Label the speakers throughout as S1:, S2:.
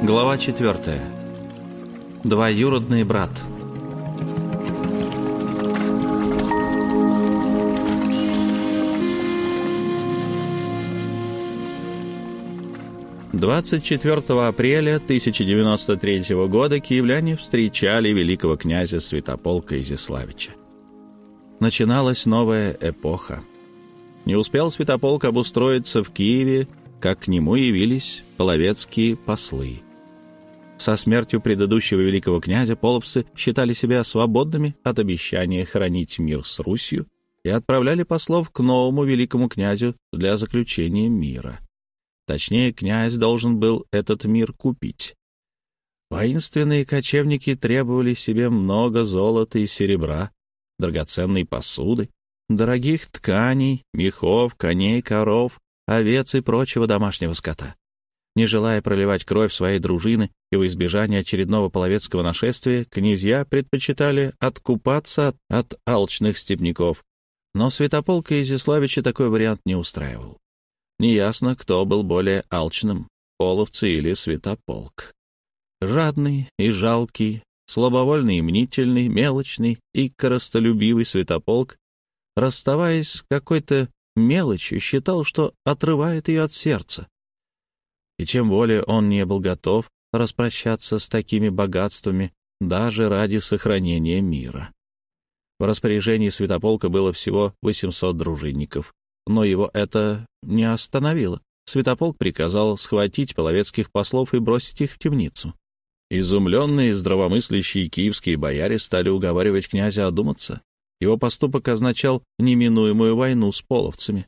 S1: Глава 4. Двоюродный брат. Двадцать четвертого апреля 1093 года киевляне встречали великого князя Святополка Изяславича. Начиналась новая эпоха. Не успел Святополк обустроиться в Киеве, как к нему явились половецкие послы. Со смертью предыдущего великого князя половцы считали себя свободными от обещания хранить мир с Русью и отправляли послов к новому великому князю для заключения мира. Точнее, князь должен был этот мир купить. Воинственные кочевники требовали себе много золота и серебра, драгоценной посуды, дорогих тканей, мехов, коней, коров, овец и прочего домашнего скота. Не желая проливать кровь своей дружины и во избежание очередного половецкого нашествия, князья предпочитали откупаться от, алчных степняков. Но Святополка Изяславича такой вариант не устраивал. Неясно, кто был более алчным — половцы или Святополк. Жадный и жалкий, слабовольный и мнительный, мелочный и коростолюбивый Святополк, расставаясь с какой-то мелочью, считал, что отрывает ее от сердца, и тем более он не был готов распрощаться с такими богатствами даже ради сохранения мира. В распоряжении Святополка было всего 800 дружинников, но его это не остановило. Святополк приказал схватить половецких послов и бросить их в темницу. Изумленные здравомыслящие киевские бояре стали уговаривать князя одуматься. Его поступок означал неминуемую войну с половцами.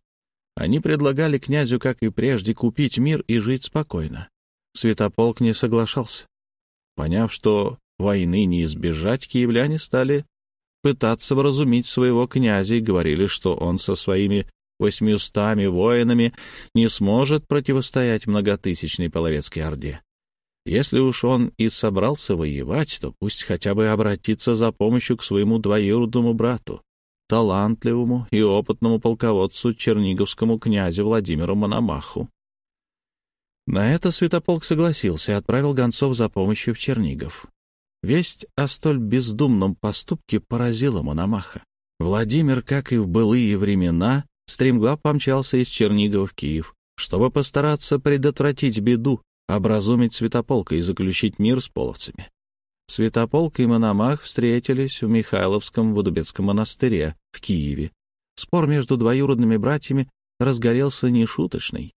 S1: Они предлагали князю, как и прежде, купить мир и жить спокойно. Святополк не соглашался. Поняв, что войны не избежать, киевляне стали пытаться вразумить своего князя и говорили, что он со своими восьмиустами воинами не сможет противостоять многотысячной половецкой орде. Если уж он и собрался воевать, то пусть хотя бы обратится за помощью к своему двоюродному брату талантливому и опытному полководцу черниговскому князю Владимиру Мономаху. На это Святополк согласился и отправил гонцов за помощью в Чернигов. Весть о столь бездумном поступке поразила Мономаха. Владимир, как и в былые времена, стремглав помчался из Чернигова в Киев, чтобы постараться предотвратить беду, образумить Святополка и заключить мир с половцами. Святополк и Мономах встретились в Михайловском Водубецком монастыре в Киеве. Спор между двоюродными братьями разгорелся нешуточный.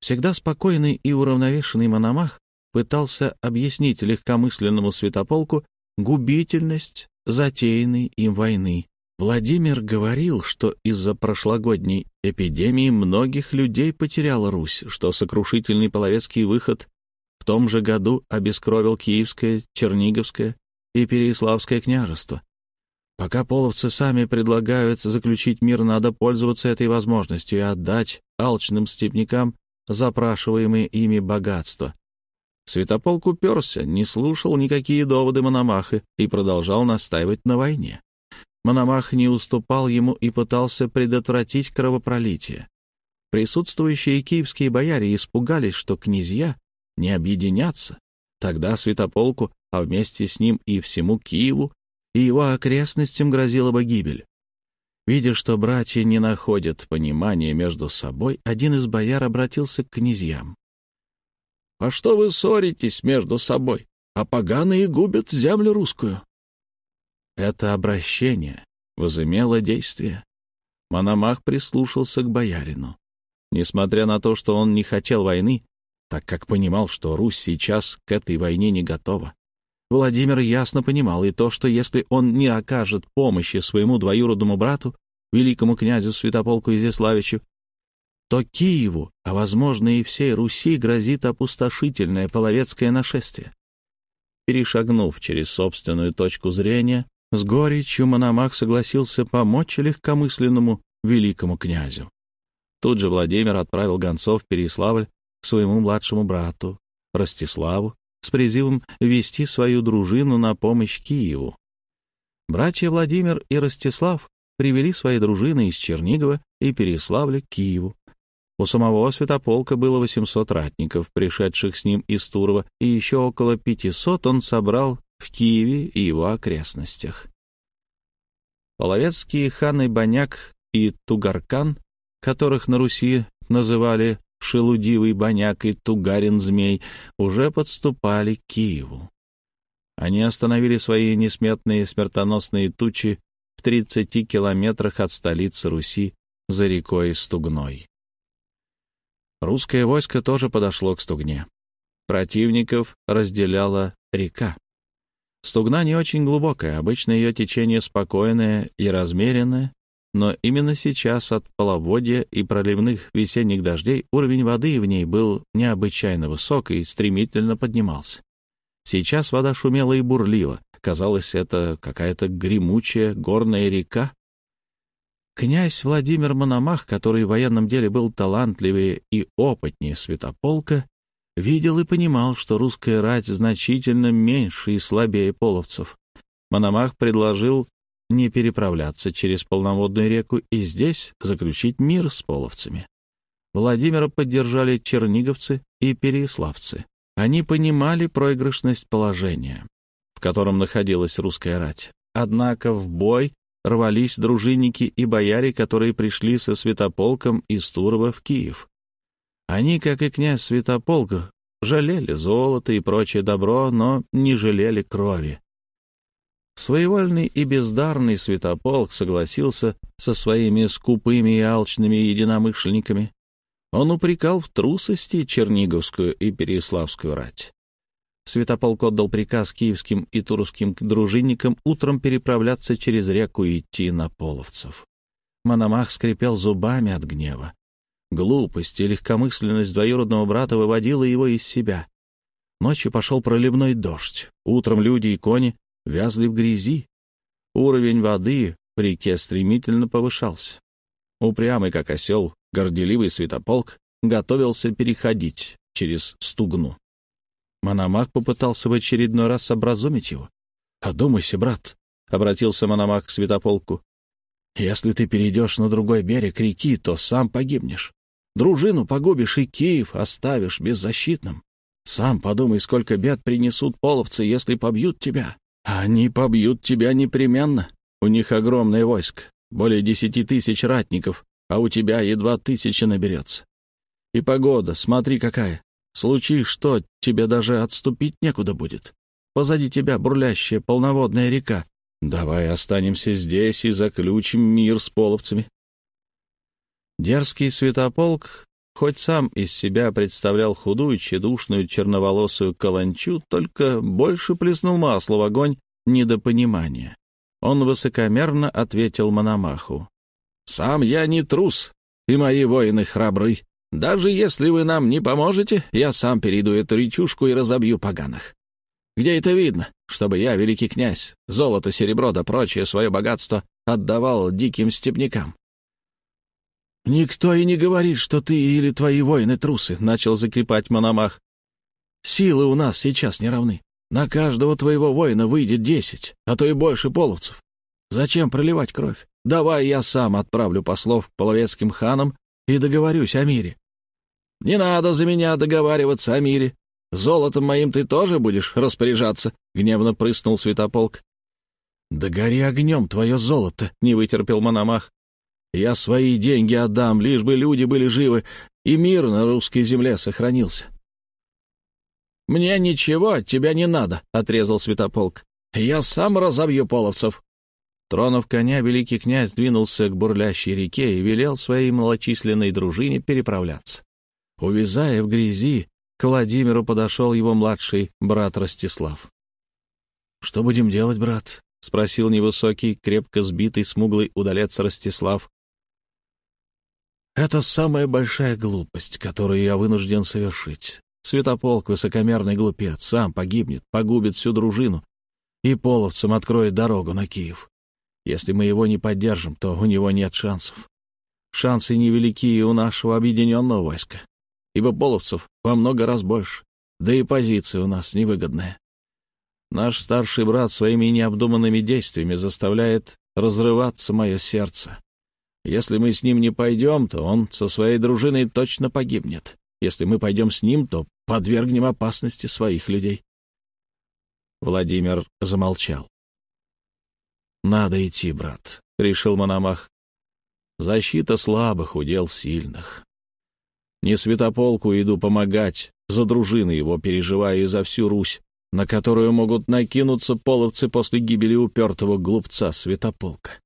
S1: Всегда спокойный и уравновешенный Мономах пытался объяснить легкомысленному Святополку губительность затеянной им войны. Владимир говорил, что из-за прошлогодней эпидемии многих людей потеряла Русь, что сокрушительный половецкий выход том же году обескровил Киевское, Черниговское и Переяславское княжество. Пока половцы сами предлагают заключить мир, надо пользоваться этой возможностью и отдать алчным степнякам запрашиваемые ими богатства. Святополк уперся, не слушал никакие доводы Мономаха и продолжал настаивать на войне. Мономах не уступал ему и пытался предотвратить кровопролитие. Присутствующие киевские бояре испугались, что князья не объединятся, тогда Святополку, а вместе с ним и всему Киеву, и его окрестностям грозила бы гибель. Видя, что братья не находят понимания между собой, один из бояр обратился к князьям. — А что вы ссоритесь между собой? А поганые губят землю русскую. Это обращение возымело действие. Мономах прислушался к боярину. Несмотря на то, что он не хотел войны, так как понимал, что Русь сейчас к этой войне не готова. Владимир ясно понимал и то, что если он не окажет помощи своему двоюродному брату, великому князю Святополку Изяславичу, то Киеву, а, возможно, и всей Руси грозит опустошительное половецкое нашествие. Перешагнув через собственную точку зрения, с горечью Мономах согласился помочь легкомысленному великому князю. Тут же Владимир отправил гонцов в Переславль своему младшему брату, Ростиславу, с призывом вести свою дружину на помощь Киеву. Братья Владимир и Ростислав привели свои дружины из Чернигова и Переславля к Киеву. У самого Святополка было 800 ратников, пришедших с ним из Турова, и еще около 500 он собрал в Киеве и его окрестностях. Половецкие ханы Баняк и Тугаркан, которых на Руси называли Шелудивый Баняк и Тугарин-Змей, уже подступали к Киеву. Они остановили свои несметные смертоносные тучи в 30 километрах от столицы Руси за рекой Стугной. Русское войско тоже подошло к Стугне. Противников разделяла река. Стугна не очень глубокая, обычно ее течение спокойное и размеренное, но именно сейчас от половодья и проливных весенних дождей уровень воды в ней был необычайно высок и стремительно поднимался. Сейчас вода шумела и бурлила. Казалось, это какая-то гремучая горная река, Князь Владимир Мономах, который в военном деле был талантливее и опытнее Святополка, видел и понимал, что русская рать значительно меньше и слабее половцев. Мономах предложил не переправляться через полноводную реку и здесь заключить мир с половцами. Владимира поддержали черниговцы и переславцы. Они понимали проигрышность положения, в котором находилась русская рать. Однако в бой рвались дружинники и бояре, которые пришли со святополком из Турова в Киев. Они, как и князь Святополк, жалели золото и прочее добро, но не жалели крови. Своевольный и бездарный Святополк согласился со своими скупыми и алчными единомышленниками. Он упрекал в трусости Черниговскую и Переяславскую рать. Святополк отдал приказ киевским и турским дружинникам утром переправляться через реку и идти на половцев. Мономах скрипел зубами от гнева. Глупость и легкомысленность двоюродного брата выводила его из себя. Ночью пошел проливной дождь. Утром люди и кони вязли в грязи. Уровень воды в реке стремительно повышался. Упрямый, как осел, горделивый святополк готовился переходить через стугну. Мономах попытался в очередной раз образумить его. «Одумайся, брат», — обратился Мономах к Святополку. «Если ты перейдешь на другой берег реки, то сам погибнешь. Дружину погубишь и Киев оставишь беззащитным. Сам подумай, сколько бед принесут половцы, если побьют тебя. Они побьют тебя непременно. У них огромное войско, более десяти тысяч ратников, а у тебя едва тысяча наберется. И погода, смотри какая. Случись что, тебе даже отступить некуда будет. Позади тебя бурлящая полноводная река. Давай останемся здесь и заключим мир с половцами. Дерзкий святополк, хоть сам из себя представлял худую, тщедушную, черноволосую каланчу, только больше плеснул масло в огонь недопонимания. Он высокомерно ответил Мономаху. «Сам я не трус, и мои воины храбры. Даже если вы нам не поможете, я сам перейду эту речушку и разобью поганых. Где это видно, чтобы я, великий князь, золото, серебро да прочее свое богатство отдавал диким степнякам? «Никто и не говорит, что ты или твои воины трусы», — начал закрепать Мономах. «Силы у нас сейчас не равны. На каждого твоего воина выйдет десять, а то и больше половцев. Зачем проливать кровь? Давай я сам отправлю послов к половецким ханам и договорюсь о мире. Не надо за меня договариваться о мире. Золотом моим ты тоже будешь распоряжаться, — гневно прыснул Святополк. — Да гори огнем твое золото, — не вытерпел Мономах. Я свои деньги отдам, лишь бы люди были живы, и мир на русской земле сохранился. — Мне ничего от тебя не надо, — отрезал Святополк. — Я сам разобью половцев. Тронув коня, великий князь двинулся к бурлящей реке и велел своей малочисленной дружине переправляться. Увязая в грязи, к Владимиру подошел его младший брат Ростислав. «Что будем делать, брат?» — спросил невысокий, крепко сбитый, смуглый удалец Ростислав. «Это самая большая глупость, которую я вынужден совершить. Святополк, высокомерный глупец, сам погибнет, погубит всю дружину и половцам откроет дорогу на Киев. Если мы его не поддержим, то у него нет шансов. Шансы невелики и у нашего объединенного войска, ибо половцев во много раз больше, да и позиция у нас невыгодная. Наш старший брат своими необдуманными действиями заставляет разрываться мое сердце. Если мы с ним не пойдем, то он со своей дружиной точно погибнет. Если мы пойдем с ним, то подвергнем опасности своих людей. Владимир замолчал. «Надо идти, брат», — решил Мономах. «Защита слабых, удел сильных. Не святополку иду помогать, за дружины его переживая и за всю Русь, на которую могут накинуться половцы после гибели упертого глупца святополка.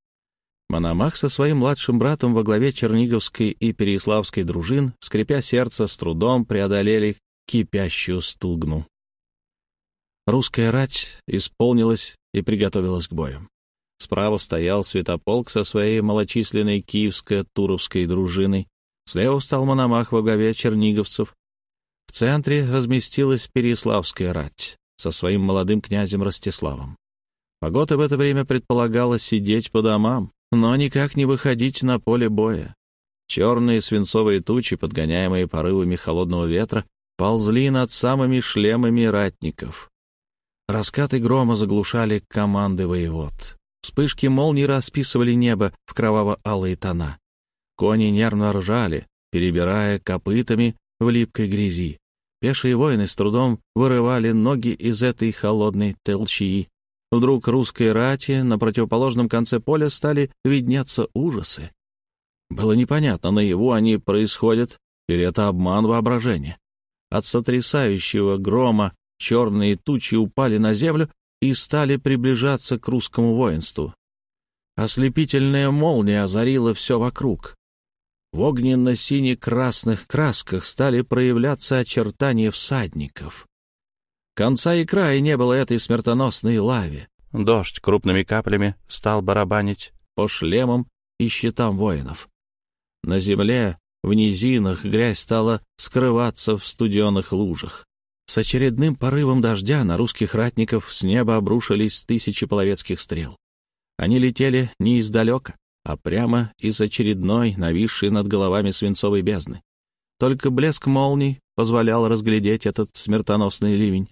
S1: Мономах со своим младшим братом во главе Черниговской и Переяславской дружин, скрипя сердце, с трудом преодолели кипящую стугну. Русская рать исполнилась и приготовилась к бою. Справа стоял Святополк со своей малочисленной киевско-туровской дружиной. Слева встал Мономах во главе черниговцев. В центре разместилась Переяславская рать со своим молодым князем Ростиславом. Погода в это время предполагала сидеть по домам, но никак не выходить на поле боя. Черные свинцовые тучи, подгоняемые порывами холодного ветра, ползли над самыми шлемами ратников. Раскаты грома заглушали команды воевод. Вспышки молний расписывали небо в кроваво-алые тона. Кони нервно ржали, перебирая копытами в липкой грязи. Пешие воины с трудом вырывали ноги из этой холодной толчии, Вдруг русской рати на противоположном конце поля стали виднеться ужасы. Было непонятно, наяву они происходят или это обман воображения. От сотрясающего грома черные тучи упали на землю и стали приближаться к русскому воинству. Ослепительная молния озарила все вокруг. В огненно-сине-красных красках стали проявляться очертания всадников. Конца и края не было этой смертоносной лаве. Дождь крупными каплями стал барабанить по шлемам и щитам воинов. На земле, в низинах, грязь стала скрываться в студеных лужах. С очередным порывом дождя на русских ратников с неба обрушились тысячи половецких стрел. Они летели не издалека, а прямо из очередной, нависшей над головами свинцовой бездны. Только блеск молний позволял разглядеть этот смертоносный ливень.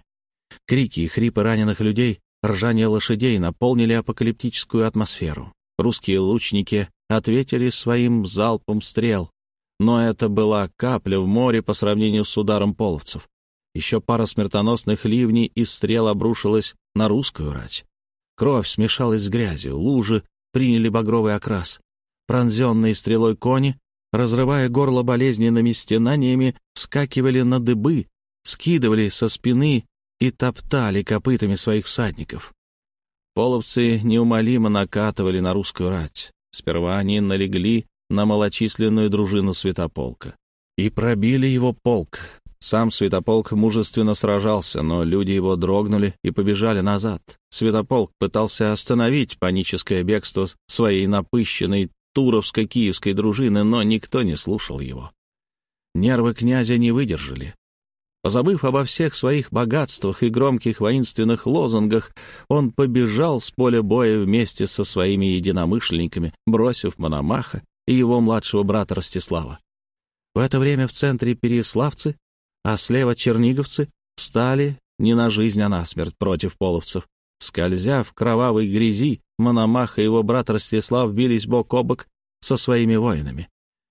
S1: Крики и хрипы раненых людей, ржание лошадей наполнили апокалиптическую атмосферу. Русские лучники ответили своим залпом стрел, но это была капля в море по сравнению с ударом половцев. Еще пара смертоносных ливней и стрел обрушилась на русскую рать. Кровь смешалась с грязью, лужи приняли багровый окрас. Пронзенные стрелой кони, разрывая горло болезненными стенаниями, вскакивали на дыбы, скидывали со спины и топтали копытами своих всадников. Половцы неумолимо накатывали на русскую рать. Сперва они налегли на малочисленную дружину Святополка и пробили его полк. Сам Святополк мужественно сражался, но люди его дрогнули и побежали назад. Святополк пытался остановить паническое бегство своей напыщенной Туровско-Киевской дружины, но никто не слушал его. Нервы князя не выдержали. Позабыв обо всех своих богатствах и громких воинственных лозунгах, он побежал с поля боя вместе со своими единомышленниками, бросив Мономаха и его младшего брата Ростислава. В это время в центре переславцы, а слева черниговцы встали не на жизнь, а на смерть против половцев. Скользя в кровавой грязи, Мономах и его брат Ростислав бились бок о бок со своими воинами.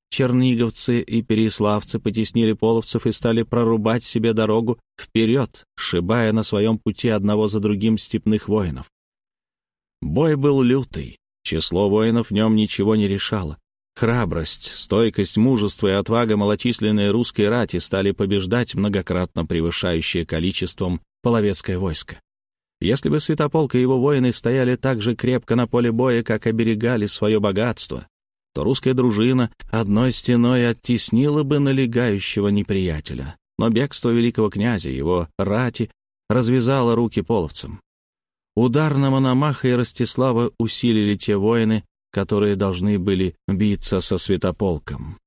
S1: Черниговцы и переславцы потеснили половцев и стали прорубать себе дорогу вперед, сшибая на своем пути одного за другим степных воинов. Бой был лютый, число воинов в нем ничего не решало. Храбрость, стойкость, мужество и отвага малочисленной русской рати стали побеждать многократно превышающее количеством половецкое войско. Если бы Святополк и его воины стояли так же крепко на поле боя, как оберегали свое богатство, то русская дружина одной стеной оттеснила бы налегающего неприятеля. Но бегство великого князя, его рати, развязало руки половцам. Удар на Мономаха и Ростислава усилили те воины, которые должны были биться со святополком.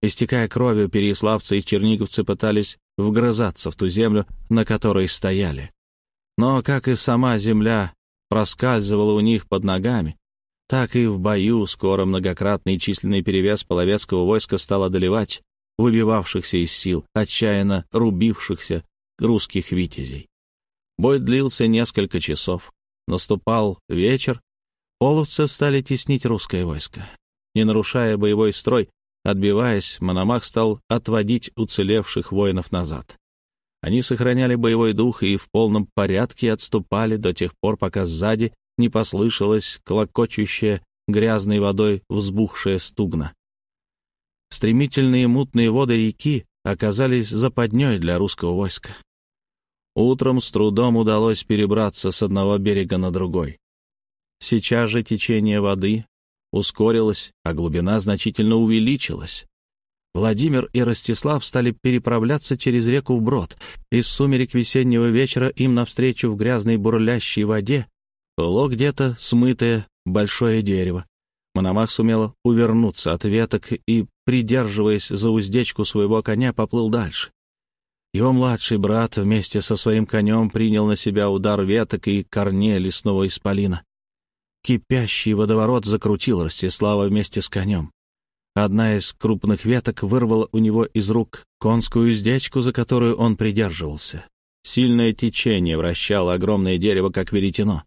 S1: Истекая кровью, переяславцы и черниговцы пытались вгрызаться в ту землю, на которой стояли. Но, как и сама земля, проскальзывала у них под ногами, так и в бою скоро многократный численный перевес половецкого войска стал одолевать выбивавшихся из сил, отчаянно рубившихся русских витязей. Бой длился несколько часов. Наступал вечер, половцы стали теснить русское войско. Не нарушая боевой строй, отбиваясь, Мономах стал отводить уцелевших воинов назад. Они сохраняли боевой дух и в полном порядке отступали до тех пор, пока сзади не послышалось клокочущее грязной водой взбухшее стугна. Стремительные мутные воды реки оказались западней для русского войска. Утром с трудом удалось перебраться с одного берега на другой. Сейчас же течение воды ускорилось, а глубина значительно увеличилась. Владимир и Ростислав стали переправляться через реку вброд. Из сумерек весеннего вечера им навстречу в грязной бурлящей воде было где-то смытое большое дерево. Мономах сумел увернуться от веток и, придерживаясь за уздечку своего коня, поплыл дальше. Его младший брат вместе со своим конем принял на себя удар веток и корней лесного исполина. Кипящий водоворот закрутил Ростислава вместе с конем. Одна из крупных веток вырвала у него из рук конскую уздечку, за которую он придерживался. Сильное течение вращало огромное дерево, как веретено.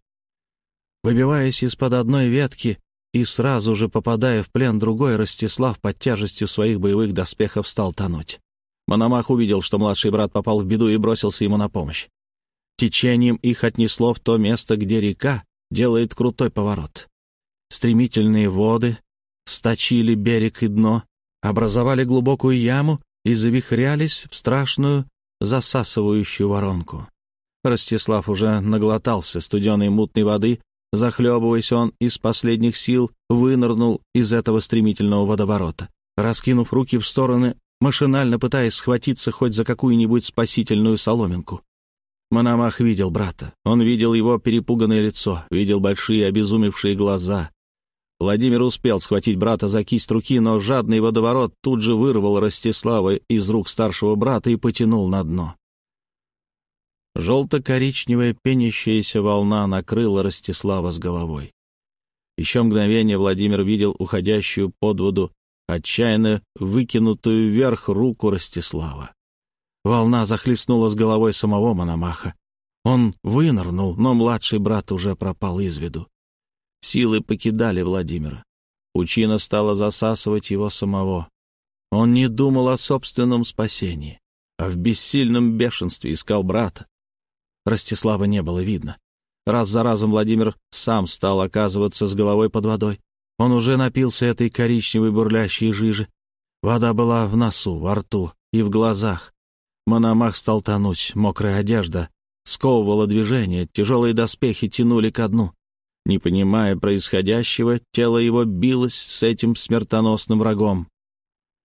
S1: Выбиваясь из-под одной ветки и сразу же попадая в плен другой, Ростислав под тяжестью своих боевых доспехов стал тонуть. Мономах увидел, что младший брат попал в беду и бросился ему на помощь. Течением их отнесло в то место, где река делает крутой поворот. Стремительные воды сточили берег и дно, образовали глубокую яму и завихрялись в страшную засасывающую воронку. Ростислав уже наглотался студеной мутной воды, захлебываясь он из последних сил, вынырнул из этого стремительного водоворота. Раскинув руки в стороны, машинально пытаясь схватиться хоть за какую-нибудь спасительную соломинку. Мономах видел брата. Он видел его перепуганное лицо, видел большие обезумевшие глаза. Владимир успел схватить брата за кисть руки, но жадный водоворот тут же вырвал Ростислава из рук старшего брата и потянул на дно. Желто-коричневая пенящаяся волна накрыла Ростислава с головой. Еще мгновение Владимир видел уходящую под воду отчаянно выкинутую вверх руку Ростислава. Волна захлестнула с головой самого Мономаха. Он вынырнул, но младший брат уже пропал из виду. Силы покидали Владимира. Пучина стала засасывать его самого. Он не думал о собственном спасении, а в бессильном бешенстве искал брата. Ростислава не было видно. Раз за разом Владимир сам стал оказываться с головой под водой. Он уже напился этой коричневой бурлящей жижи. Вода была в носу, во рту и в глазах. Мономах стал тонуть, мокрая одежда сковывала движение, тяжелые доспехи тянули ко дну. Не понимая происходящего, тело его билось с этим смертоносным врагом.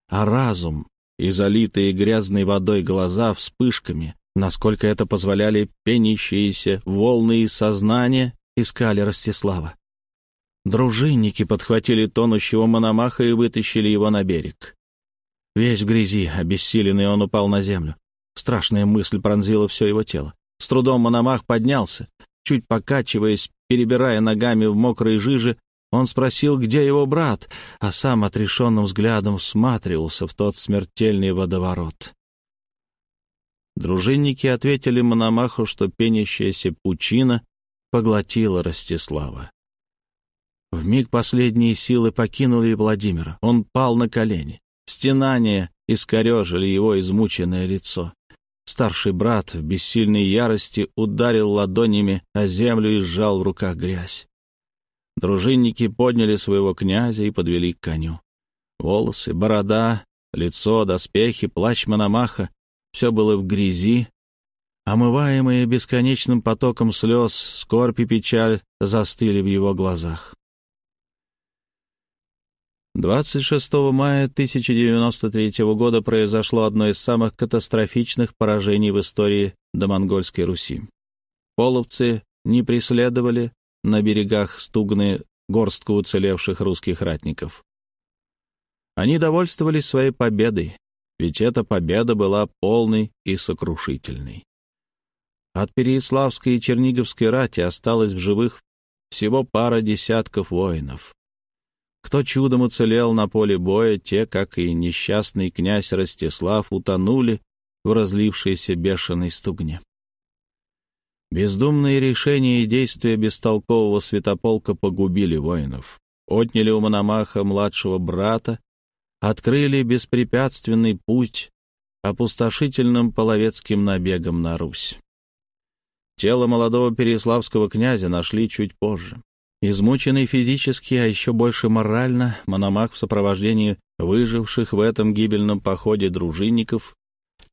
S1: А разум и залитые грязной водой глаза вспышками, насколько это позволяли пенящиеся волны и сознания, искали Ростислава. Дружинники подхватили тонущего Мономаха и вытащили его на берег. Весь в грязи, обессиленный, он упал на землю. Страшная мысль пронзила все его тело. С трудом Мономах поднялся. Чуть покачиваясь, перебирая ногами в мокрой жиже, он спросил, где его брат, а сам отрешенным взглядом всматривался в тот смертельный водоворот. Дружинники ответили Мономаху, что пенящаяся пучина поглотила Ростислава. В миг последние силы покинули Владимира. Он пал на колени. Стенания искорежили его измученное лицо. Старший брат в бессильной ярости ударил ладонями о землю и сжал в руках грязь. Дружинники подняли своего князя и подвели к коню. Волосы, борода, лицо, доспехи, плащ Мономаха — все было в грязи. Омываемые бесконечным потоком слез, скорбь и печаль застыли в его глазах. 26 мая 1093 года произошло одно из самых катастрофичных поражений в истории домонгольской Руси. Половцы не преследовали на берегах Стугны горстку уцелевших русских ратников. Они довольствовались своей победой, ведь эта победа была полной и сокрушительной. От Переяславской и Черниговской рати осталось в живых всего пара десятков воинов. Кто чудом уцелел на поле боя, те, как и несчастный князь Ростислав, утонули в разлившейся бешеной стугне. Бездумные решения и действия бестолкового святополка погубили воинов. отняли у Мономаха младшего брата, открыли беспрепятственный путь опустошительным половецким набегом на Русь. Тело молодого переславского князя нашли чуть позже. Измученный физически, а еще больше морально, Мономах в сопровождении выживших в этом гибельном походе дружинников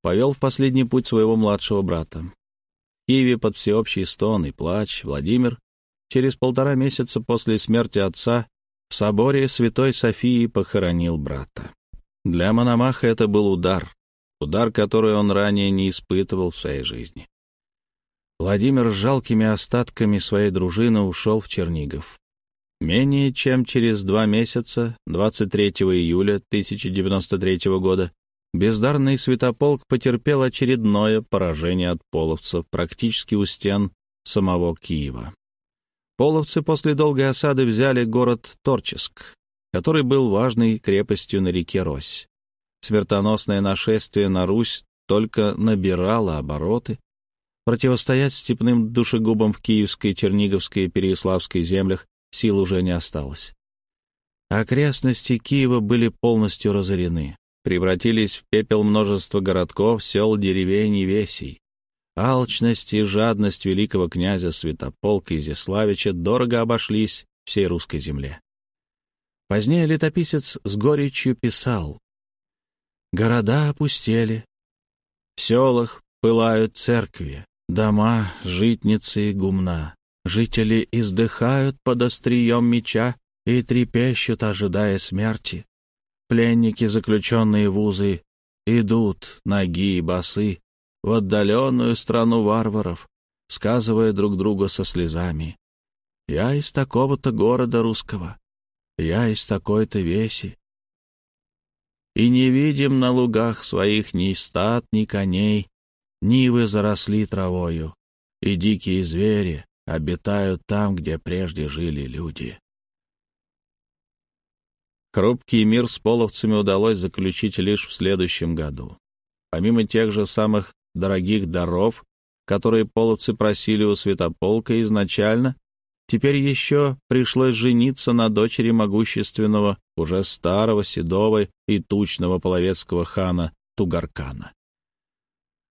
S1: повел в последний путь своего младшего брата. В Киеве под всеобщий стон и плач Владимир через полтора месяца после смерти отца в соборе Святой Софии похоронил брата. Для Мономаха это был удар, удар, который он ранее не испытывал в своей жизни. Владимир с жалкими остатками своей дружины ушел в Чернигов. Менее чем через два месяца, 23 июля 1093 года, бездарный святополк потерпел очередное поражение от половцев практически у стен самого Киева. Половцы после долгой осады взяли город Торческ, который был важной крепостью на реке Рось. Смертоносное нашествие на Русь только набирало обороты, Противостоять степным душегубам в Киевской, Черниговской и Переяславской землях сил уже не осталось. Окрестности Киева были полностью разорены, превратились в пепел множество городков, сел, деревень и весей. Алчность и жадность великого князя Святополка Изяславича дорого обошлись всей русской земле. Позднее летописец с горечью писал «Города опустели, в селах пылают церкви, Дома, житницы и гумна. Жители издыхают под острием меча и трепещут, ожидая смерти. Пленники, заключенные в узы, идут, ноги и босы, в отдаленную страну варваров, сказывая друг другу со слезами. «Я из такого-то города русского, я из такой-то веси». И не видим на лугах своих ни стад, ни коней, Нивы заросли травою, и дикие звери обитают там, где прежде жили люди. Хрупкий мир с половцами удалось заключить лишь в следующем году. Помимо тех же самых дорогих даров, которые половцы просили у Святополка изначально, теперь еще пришлось жениться на дочери могущественного, уже старого, седого и тучного половецкого хана Тугаркана.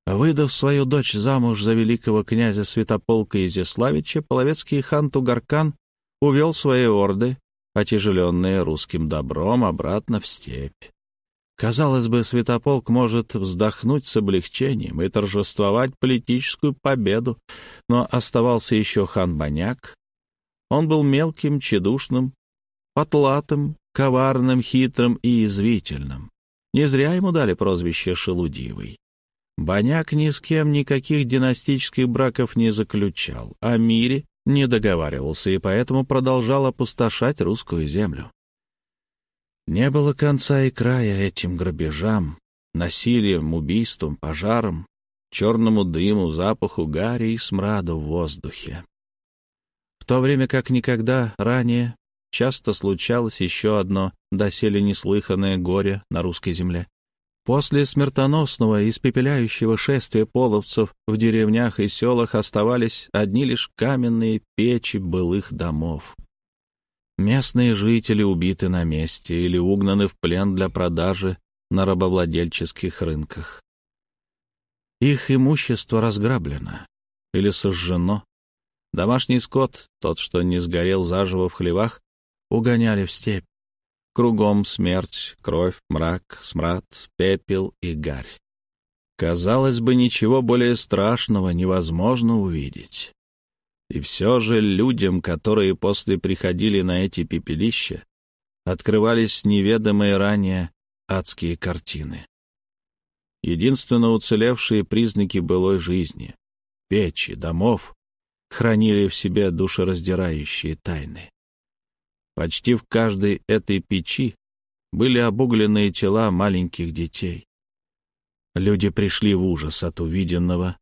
S1: Выдав свою дочь замуж за великого князя Святополка Изяславича, половецкий хан Тугаркан увел свои орды, отяжеленные русским добром, обратно в степь. Казалось бы, Святополк может вздохнуть с облегчением и торжествовать политическую победу, но оставался еще хан Баняк. Он был мелким, тщедушным, потлатым, коварным, хитрым и язвительным. Не зря ему дали прозвище «Шелудивый». Баняк ни с кем никаких династических браков не заключал, о мире не договаривался и поэтому продолжал опустошать русскую землю. Не было конца и края этим грабежам, насилием, убийствам, пожарам, черному дыму, запаху гари и смраду в воздухе. В то время как никогда ранее часто случалось еще одно доселе неслыханное горе на русской земле. После смертоносного испепеляющего шествия половцев в деревнях и селах оставались одни лишь каменные печи былых домов. Местные жители убиты на месте или угнаны в плен для продажи на рабовладельческих рынках. Их имущество разграблено или сожжено. Домашний скот, тот, что не сгорел заживо в хлевах, угоняли в степь. Кругом смерть, кровь, мрак, смрад, пепел и гарь. Казалось бы, ничего более страшного невозможно увидеть. И все же людям, которые после приходили на эти пепелища, открывались неведомые ранее адские картины. Единственно уцелевшие признаки былой жизни, печи, домов, хранили в себе душераздирающие тайны. Почти в каждой этой печи были обугленные тела маленьких детей. Люди пришли в ужас от увиденного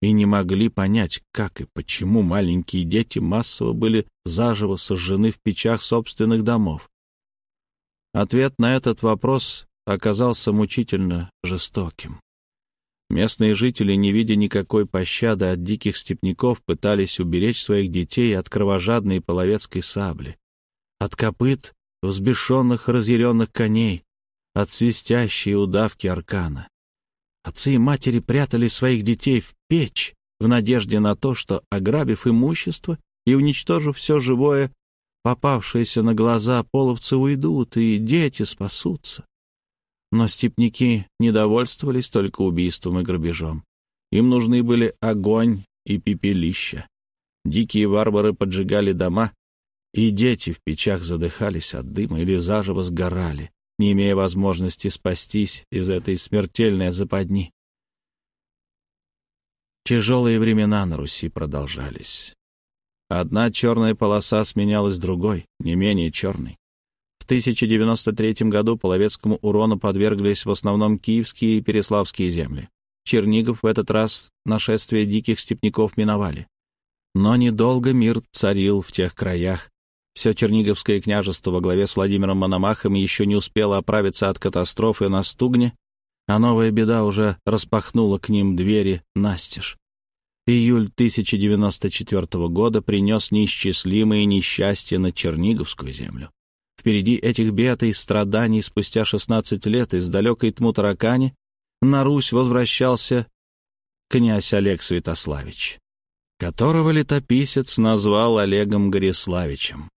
S1: и не могли понять, как и почему маленькие дети массово были заживо сожжены в печах собственных домов. Ответ на этот вопрос оказался мучительно жестоким. Местные жители, не видя никакой пощады от диких степняков, пытались уберечь своих детей от кровожадной половецкой сабли. от копыт взбешенных разъяренных коней, от свистящей удавки аркана. Отцы и матери прятали своих детей в печь в надежде на то, что, ограбив имущество и уничтожив все живое, попавшиеся на глаза половцы уйдут, и дети спасутся. Но степняки недовольствовались только убийством и грабежом. Им нужны были огонь и пепелища. Дикие варвары поджигали дома, и дети в печах задыхались от дыма или заживо сгорали, не имея возможности спастись из этой смертельной западни. Тяжелые времена на Руси продолжались. Одна черная полоса сменялась другой, не менее черной. В 1093 году половецкому урону подверглись в основном киевские и переславские земли. Чернигов в этот раз нашествие диких степняков миновали. Но недолго мир царил в тех краях. Все Черниговское княжество во главе с Владимиром Мономахом еще не успело оправиться от катастрофы на Стугне, а новая беда уже распахнула к ним двери настежь. Июль 1094 года принес неисчислимые несчастья на Черниговскую землю. Впереди этих бед и страданий спустя 16 лет из далекой Тмутаракани на Русь возвращался князь Олег Святославич, которого летописец назвал Олегом Гориславичем.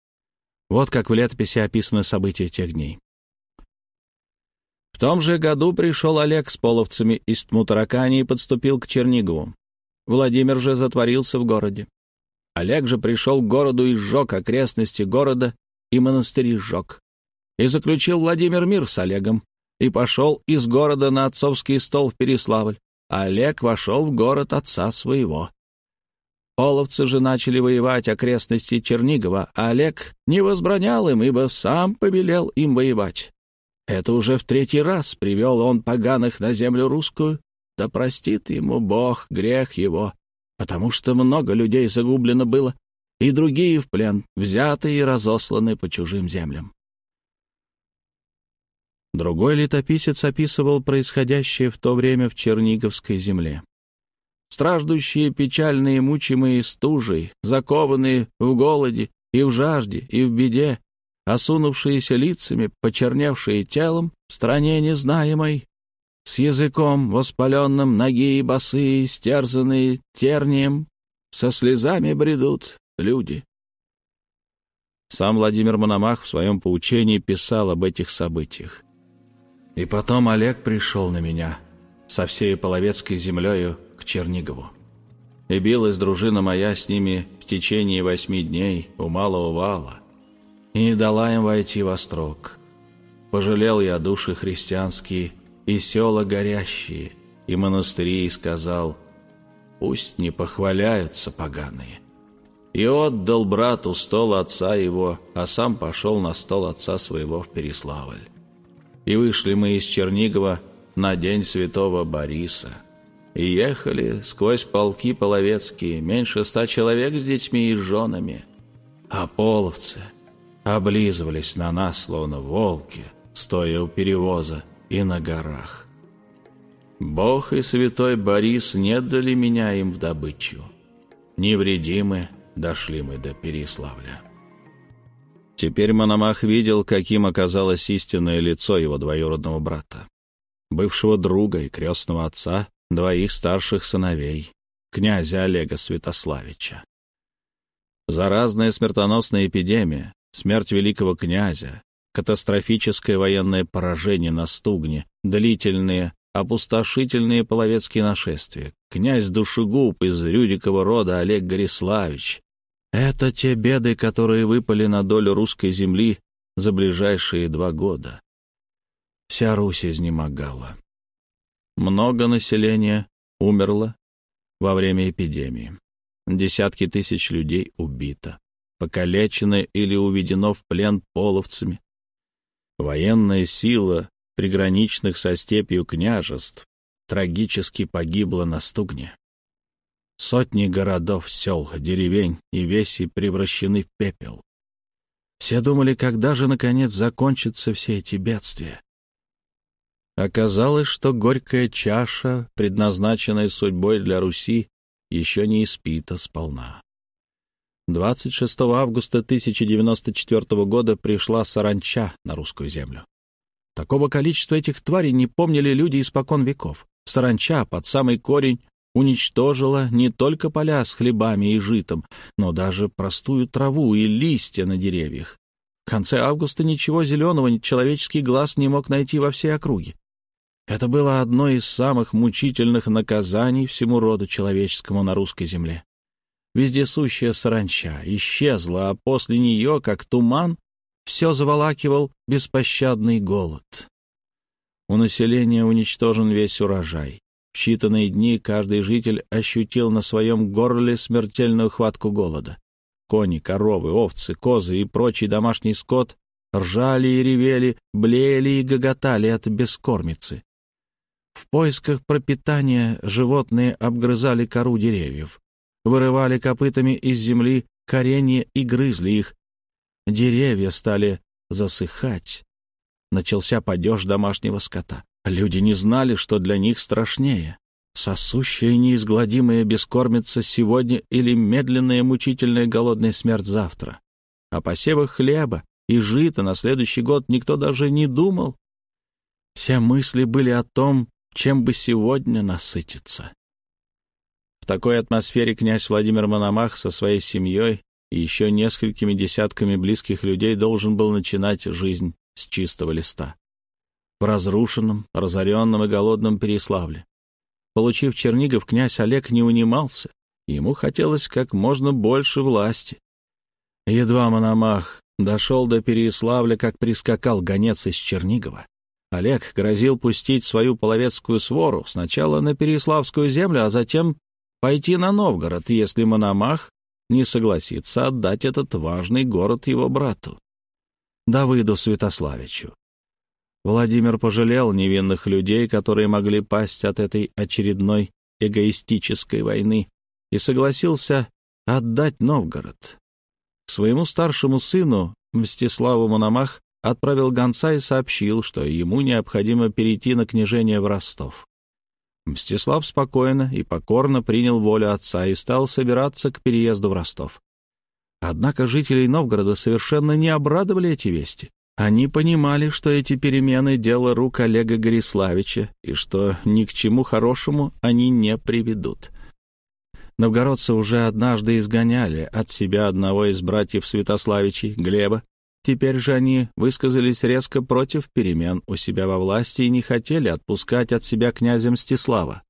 S1: Вот как в летописи описаны события тех дней. В том же году пришел Олег с половцами из Тмутаракани и подступил к Чернигову. Владимир же затворился в городе. Олег же пришел к городу и сжег окрестности города, и монастыри сжег. И заключил Владимир мир с Олегом, и пошел из города на отцовский стол в Переславль, а Олег вошел в город отца своего. Половцы же начали воевать окрестности Чернигова, а Олег не возбранял им, ибо сам повелел им воевать. Это уже в третий раз привел он поганых на землю русскую, да простит ему Бог грех его, потому что много людей загублено было, и другие в плен взяты и разосланы по чужим землям. Другой летописец описывал происходящее в то время в Черниговской земле. Страждущие, печальные, мучимые стужей, закованные в голоде и в жажде, и в беде, осунувшиеся лицами, почерневшие телом, в стране незнаемой, с языком воспаленным, ноги и босые, стерзанные тернием, со слезами бредут люди. Сам Владимир Мономах в своем поучении писал об этих событиях. «И потом Олег пришел на меня со всей половецкой землею к Чернигову. И билась дружина моя с ними в течение восьми дней у малого вала, и не дала им войти во строк. Пожалел я души христианские, и села горящие, и монастыри, и сказал, «Пусть не похваляются поганые». И отдал брату стол отца его, а сам пошел на стол отца своего в Переславль. И вышли мы из Чернигова на день святого Бориса. И ехали сквозь полки половецкие, меньше ста человек с детьми и женами. А половцы облизывались на нас, словно волки, стоя у перевоза, и на горах. Бог и святой Борис не дали меня им в добычу. Невредимы дошли мы до Переславля. Теперь Мономах видел, каким оказалось истинное лицо его двоюродного брата, бывшего друга и крестного отца двоих старших сыновей, князя Олега Святославича. Заразная смертоносная эпидемия, смерть великого князя, катастрофическое военное поражение на Стугне, длительные, опустошительные половецкие нашествия, князь Душегуб из Рюдикова рода Олег Гориславич. Это те беды, которые выпали на долю русской земли за ближайшие два года. Вся Русь изнемогала. Много населения умерло во время эпидемии. Десятки тысяч людей убито, покалечено или уведено в плен половцами. Военная сила приграничных со степью княжеств трагически погибла на Стугне. Сотни городов, сел, деревень и веси превращены в пепел. Все думали, когда же, наконец, закончатся все эти бедствия. Оказалось, что горькая чаша, предназначенная судьбой для Руси, еще не испита сполна. 26 августа 1094 года пришла саранча на русскую землю. Такого количества этих тварей не помнили люди испокон веков. Саранча под самый корень уничтожила не только поля с хлебами и житом, но даже простую траву и листья на деревьях. В конце августа ничего зеленого человеческий глаз не мог найти во всей округе. Это было одно из самых мучительных наказаний всему роду человеческому на русской земле. Вездесущая саранча исчезла, а после нее, как туман, все заволакивал беспощадный голод. У населения уничтожен весь урожай. В считанные дни каждый житель ощутил на своем горле смертельную хватку голода. Кони, коровы, овцы, козы и прочий домашний скот ржали и ревели, блеяли и гоготали от бескормицы. В поисках пропитания животные обгрызали кору деревьев, вырывали копытами из земли коренья и грызли их, Деревья стали засыхать. Начался падеж домашнего скота. Люди не знали, что для них страшнее. Сосущая неизгладимая бескормица сегодня или медленная мучительная голодная смерть завтра. О посевах хлеба и жита на следующий год никто даже не думал. Все мысли были о том, чем бы сегодня насытиться. В такой атмосфере князь Владимир Мономах со своей семьей и еще несколькими десятками близких людей должен был начинать жизнь с чистого листа. В разрушенном, разоренном и голодном Переславле. Получив Чернигов, князь Олег не унимался. Ему хотелось как можно больше власти. Едва Мономах дошел до Переславля, как прискакал гонец из Чернигова. Олег грозил пустить свою половецкую свору сначала на Переславскую землю, а затем пойти на Новгород, если Мономах не согласится отдать этот важный город его брату, Давыду Святославичу. Владимир пожалел невинных людей, которые могли пасть от этой очередной эгоистической войны, и согласился отдать Новгород. К своему старшему сыну, Мстиславу Мономах, отправил гонца и сообщил, что ему необходимо перейти на княжение в Ростов. Мстислав спокойно и покорно принял волю отца и стал собираться к переезду в Ростов. Однако жителей Новгорода совершенно не обрадовали эти вести. Они понимали, что эти перемены — дело рук Олега Гориславича, и что ни к чему хорошему они не приведут. Новгородцы уже однажды изгоняли от себя одного из братьев Святославичей, Глеба, Теперь же они высказались резко против перемен у себя во власти и не хотели отпускать от себя князя Мстислава.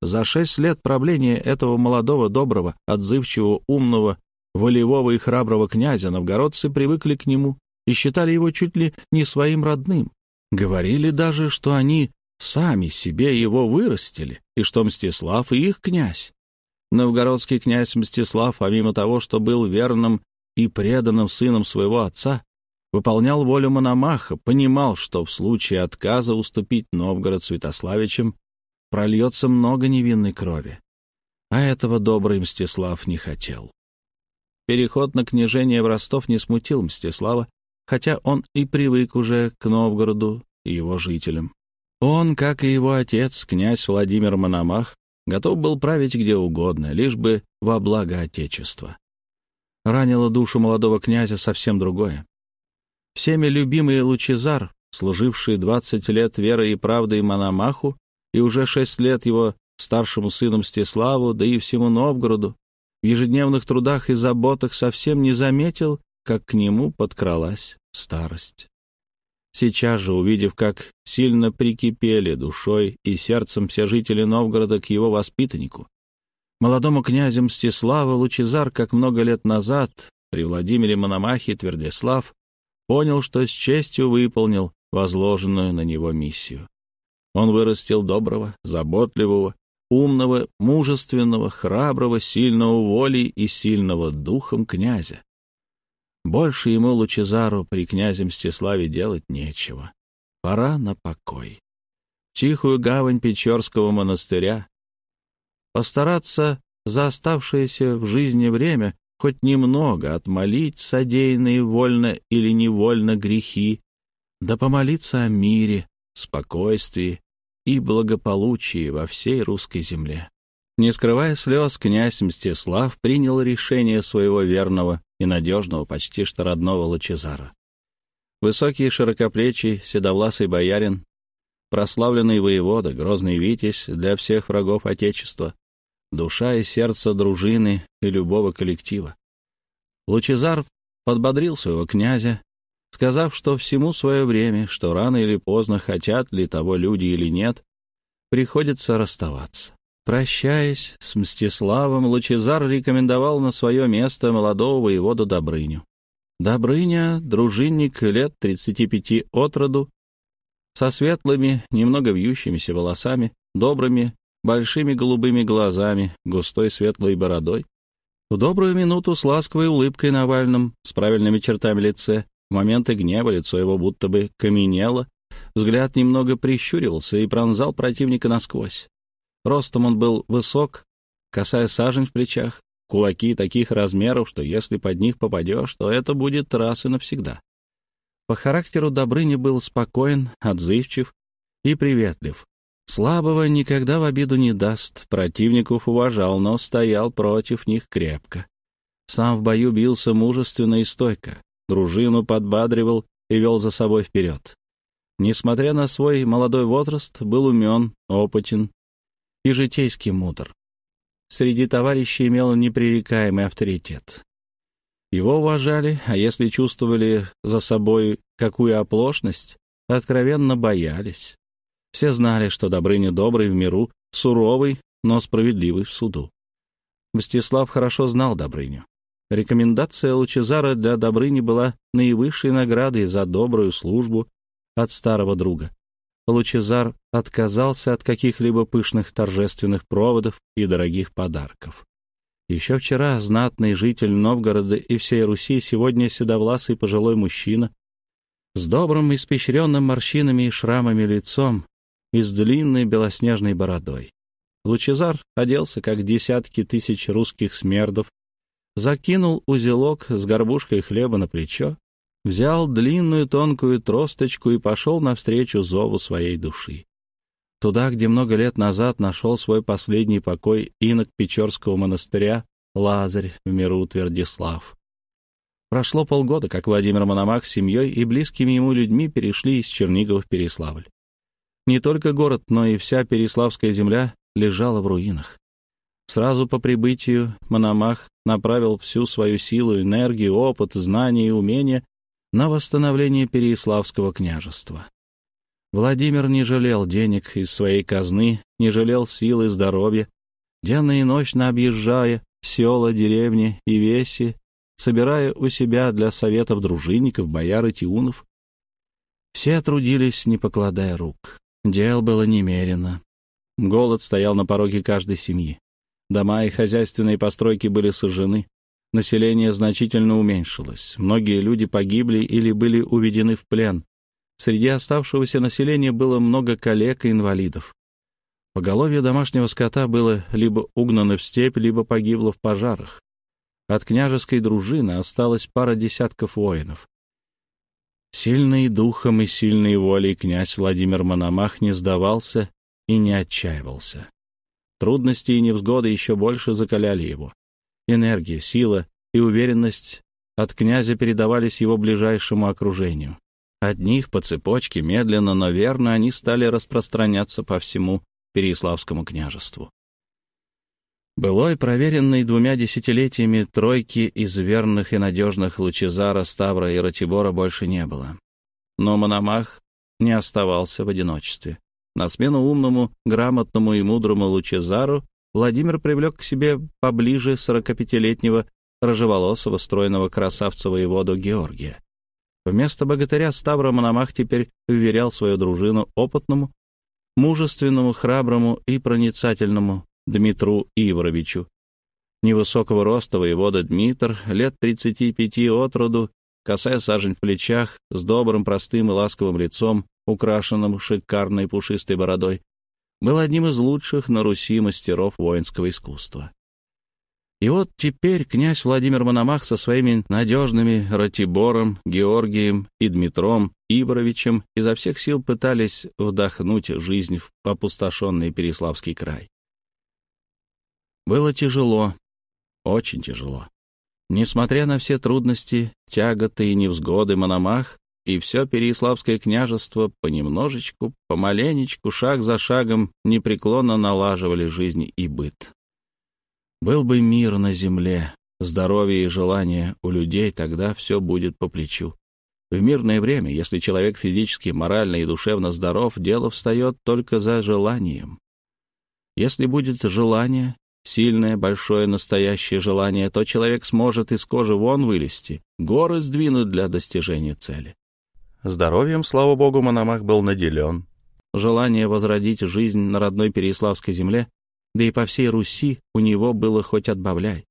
S1: За шесть лет правления этого молодого, доброго, отзывчивого, умного, волевого и храброго князя новгородцы привыкли к нему и считали его чуть ли не своим родным. Говорили даже, что они сами себе его вырастили, и что Мстислав и их князь. Новгородский князь Мстислав, помимо того, что был верным и преданным сыном своего отца, выполнял волю Мономаха, понимал, что в случае отказа уступить Новгород Святославичам прольется много невинной крови. А этого добрый Мстислав не хотел. Переход на княжение в Ростов не смутил Мстислава, хотя он и привык уже к Новгороду и его жителям. Он, как и его отец, князь Владимир Мономах, готов был править где угодно, лишь бы во благо Отечества ранило душу молодого князя совсем другое. Всеми любимый Лучезар, служивший двадцать лет верой и правдой Мономаху и уже шесть лет его старшему сыну Мстиславу, да и всему Новгороду, в ежедневных трудах и заботах совсем не заметил, как к нему подкралась старость. Сейчас же, увидев, как сильно прикипели душой и сердцем все жители Новгорода к его воспитаннику, Молодому князю Мстиславу Лучезар, как много лет назад, при Владимире Мономахе Твердислав, понял, что с честью выполнил возложенную на него миссию. Он вырастил доброго, заботливого, умного, мужественного, храброго, сильного волей и сильного духом князя. Больше ему Лучезару при князе Мстиславе делать нечего. Пора на покой. Тихую гавань Печорского монастыря, постараться за оставшееся в жизни время хоть немного отмолить содеянные вольно или невольно грехи, да помолиться о мире, спокойствии и благополучии во всей русской земле. Не скрывая слез, князь Мстислав принял решение своего верного и надежного, почти что родного Лачезара. Высокий, широкоплечий, седовласый боярин, прославленный воевода, грозный витязь для всех врагов Отечества, душа и сердце дружины и любого коллектива. Лучезар подбодрил своего князя, сказав, что всему свое время, что рано или поздно, хотят ли того люди или нет, приходится расставаться. Прощаясь с Мстиславом, Лучезар рекомендовал на свое место молодого воевода Добрыню. Добрыня — дружинник лет 35 от роду, со светлыми, немного вьющимися волосами, добрыми, большими голубыми глазами, густой светлой бородой. В добрую минуту с ласковой улыбкой на овальном, с правильными чертами лице, в моменты гнева лицо его будто бы каменело, взгляд немного прищуривался и пронзал противника насквозь. Ростом он был высок, касая сажень в плечах, кулаки таких размеров, что если под них попадешь, то это будет раз и навсегда. По характеру Добрыня был спокоен, отзывчив и приветлив. Слабого никогда в обиду не даст, противников уважал, но стоял против них крепко. Сам в бою бился мужественно и стойко, дружину подбадривал и вел за собой вперед. Несмотря на свой молодой возраст, был умен, опытен и житейски мудр. Среди товарищей имел непререкаемый авторитет. Его уважали, а если чувствовали за собой какую оплошность, откровенно боялись. Все знали, что Добрыня добрый в миру, суровый, но справедливый в суду. Мстислав хорошо знал Добрыню. Рекомендация Лучезара для Добрыни была наивысшей наградой за добрую службу от старого друга. Лучезар отказался от каких-либо пышных торжественных проводов и дорогих подарков. Еще вчера знатный житель Новгорода и всей Руси, сегодня седовласый пожилой мужчина, с добрым, испещренным морщинами и шрамами лицом и с длинной белоснежной бородой. Лучезар оделся, как десятки тысяч русских смердов, закинул узелок с горбушкой хлеба на плечо взял длинную тонкую тросточку и пошел навстречу зову своей души. Туда, где много лет назад нашел свой последний покой инок Печорского монастыря Лазарь в миру Твердислав. Прошло полгода, как Владимир Мономах с семьей и близкими ему людьми перешли из Чернигова в Переславль. Не только город, но и вся Переславская земля лежала в руинах. Сразу по прибытию Мономах направил всю свою силу, энергию, опыт, знания и умения на восстановление Переяславского княжества. Владимир не жалел денег из своей казны, не жалел сил и здоровья, денно и ночно объезжая села, деревни и веси, собирая у себя для советов дружинников, бояр и тиунов. Все трудились, не покладая рук. Дел было немерено. Голод стоял на пороге каждой семьи. Дома и хозяйственные постройки были сожжены население значительно уменьшилось. Многие люди погибли или были уведены в плен. Среди оставшегося населения было много коллег и инвалидов. Поголовье домашнего скота было либо угнано в степь, либо погибло в пожарах. От княжеской дружины осталось пара десятков воинов. Сильный духом и сильной волей князь Владимир Мономах не сдавался и не отчаивался. Трудности и невзгоды еще больше закаляли его. Энергия, сила и уверенность от князя передавались его ближайшему окружению. От них по цепочке, медленно, но верно, они стали распространяться по всему Переяславскому княжеству. Былой, проверенный двумя десятилетиями тройки из верных и надежных Лучезара, Ставра и Ратибора больше не было. Но Мономах не оставался в одиночестве. На смену умному, грамотному и мудрому Лучезару Владимир привлек к себе поближе 45-летнего рыжеволосого, стройного красавца воеводу Георгия. Вместо богатыря Ставра Мономах теперь вверял свою дружину опытному, мужественному, храброму и проницательному Дмитру Ивровичу. Невысокого роста воевода Дмитр, лет 35 от роду, косая сажень в плечах, с добрым, простым и ласковым лицом, украшенным шикарной пушистой бородой, был одним из лучших на Руси мастеров воинского искусства. И вот теперь князь Владимир Мономах со своими надежными Ратибором, Георгием и Дмитром Иборовичем изо всех сил пытались вдохнуть жизнь в опустошенный Переславский край. Было тяжело, очень тяжело. Несмотря на все трудности, тяготы и невзгоды Мономах и все Переяславское княжество понемножечку, помаленечку, шаг за шагом непреклонно налаживали жизнь и быт. Был бы мир на земле, здоровье и желание у людей, тогда все будет по плечу. В мирное время, если человек физически, морально и душевно здоров, дело встает только за желанием. Если будет желание, сильное, большое, настоящее желание, то человек сможет из кожи вон вылезти, горы сдвинуть для достижения цели. Здоровьем, слава богу, Мономах был наделен. Желание возродить жизнь на родной Переяславской земле, да и по всей Руси у него было хоть отбавляй.